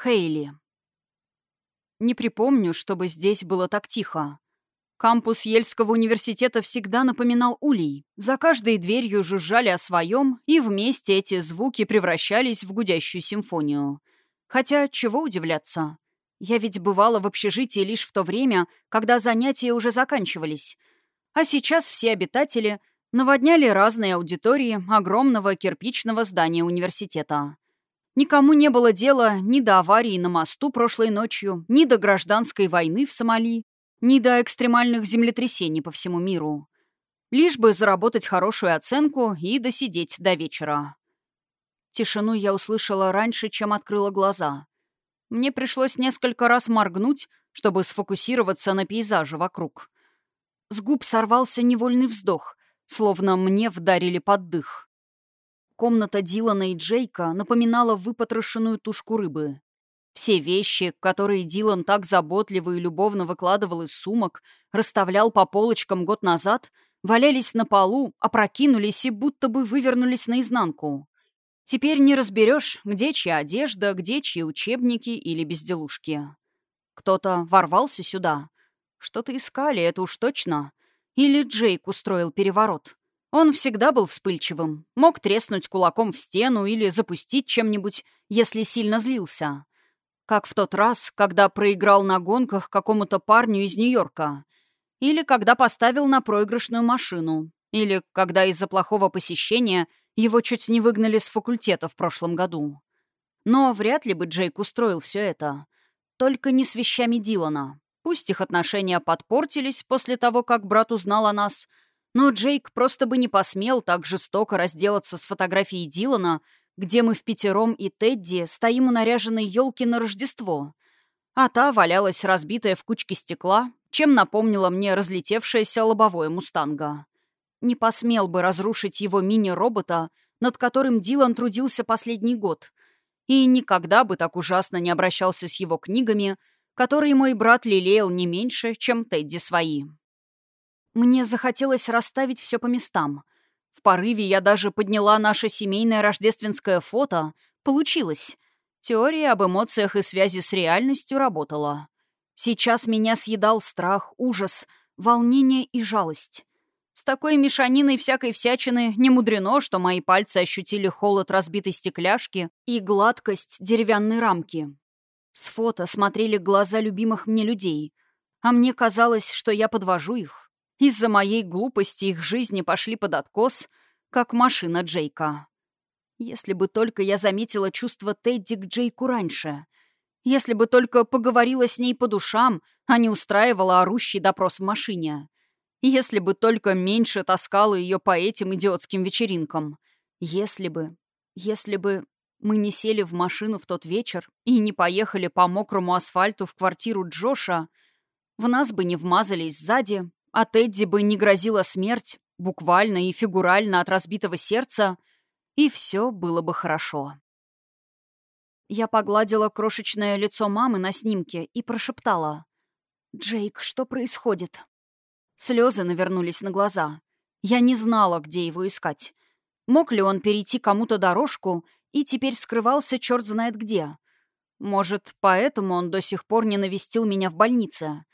Хейли. Не припомню, чтобы здесь было так тихо. Кампус Ельского университета всегда напоминал улей. За каждой дверью жужжали о своем, и вместе эти звуки превращались в гудящую симфонию. Хотя, чего удивляться? Я ведь бывала в общежитии лишь в то время, когда занятия уже заканчивались. А сейчас все обитатели наводняли разные аудитории огромного кирпичного здания университета. Никому не было дела ни до аварии на мосту прошлой ночью, ни до гражданской войны в Сомали, ни до экстремальных землетрясений по всему миру. Лишь бы заработать хорошую оценку и досидеть до вечера. Тишину я услышала раньше, чем открыла глаза. Мне пришлось несколько раз моргнуть, чтобы сфокусироваться на пейзаже вокруг. С губ сорвался невольный вздох, словно мне вдарили под дых. Комната Дилана и Джейка напоминала выпотрошенную тушку рыбы. Все вещи, которые Дилан так заботливо и любовно выкладывал из сумок, расставлял по полочкам год назад, валялись на полу, опрокинулись и будто бы вывернулись наизнанку. Теперь не разберешь, где чья одежда, где чьи учебники или безделушки. Кто-то ворвался сюда. Что-то искали, это уж точно. Или Джейк устроил переворот. Он всегда был вспыльчивым, мог треснуть кулаком в стену или запустить чем-нибудь, если сильно злился. Как в тот раз, когда проиграл на гонках какому-то парню из Нью-Йорка. Или когда поставил на проигрышную машину. Или когда из-за плохого посещения его чуть не выгнали с факультета в прошлом году. Но вряд ли бы Джейк устроил все это. Только не с вещами Дилана. Пусть их отношения подпортились после того, как брат узнал о нас — но Джейк просто бы не посмел так жестоко разделаться с фотографией Дилана, где мы в пятером и Тедди стоим у наряженной елки на Рождество. А та валялась разбитая в кучке стекла, чем напомнила мне разлетевшееся лобовое мустанга. Не посмел бы разрушить его мини-робота, над которым Дилан трудился последний год, и никогда бы так ужасно не обращался с его книгами, которые мой брат лелеял не меньше, чем Тедди свои. Мне захотелось расставить все по местам. В порыве я даже подняла наше семейное рождественское фото. Получилось. Теория об эмоциях и связи с реальностью работала. Сейчас меня съедал страх, ужас, волнение и жалость. С такой мешаниной всякой всячины не мудрено, что мои пальцы ощутили холод разбитой стекляшки и гладкость деревянной рамки. С фото смотрели глаза любимых мне людей, а мне казалось, что я подвожу их. Из-за моей глупости их жизни пошли под откос, как машина Джейка. Если бы только я заметила чувство Тедди к Джейку раньше. Если бы только поговорила с ней по душам, а не устраивала орущий допрос в машине. Если бы только меньше таскала ее по этим идиотским вечеринкам. Если бы... Если бы мы не сели в машину в тот вечер и не поехали по мокрому асфальту в квартиру Джоша, в нас бы не вмазались сзади, а Тедди бы не грозила смерть, буквально и фигурально от разбитого сердца, и все было бы хорошо. Я погладила крошечное лицо мамы на снимке и прошептала. «Джейк, что происходит?» Слезы навернулись на глаза. Я не знала, где его искать. Мог ли он перейти кому-то дорожку и теперь скрывался черт знает где? Может, поэтому он до сих пор не навестил меня в больнице?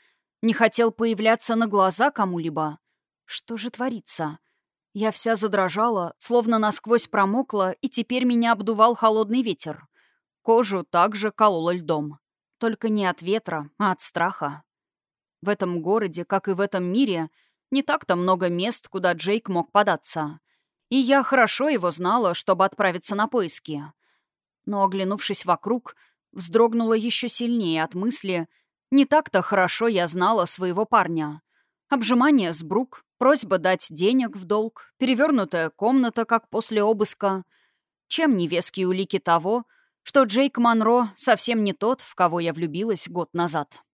Не хотел появляться на глаза кому-либо. Что же творится? Я вся задрожала, словно насквозь промокла, и теперь меня обдувал холодный ветер. Кожу также колола льдом. Только не от ветра, а от страха. В этом городе, как и в этом мире, не так-то много мест, куда Джейк мог податься. И я хорошо его знала, чтобы отправиться на поиски. Но, оглянувшись вокруг, вздрогнула еще сильнее от мысли — не так-то хорошо я знала своего парня. Обжимание с брук, просьба дать денег в долг, перевернутая комната, как после обыска. Чем не веские улики того, что Джейк Монро совсем не тот, в кого я влюбилась год назад.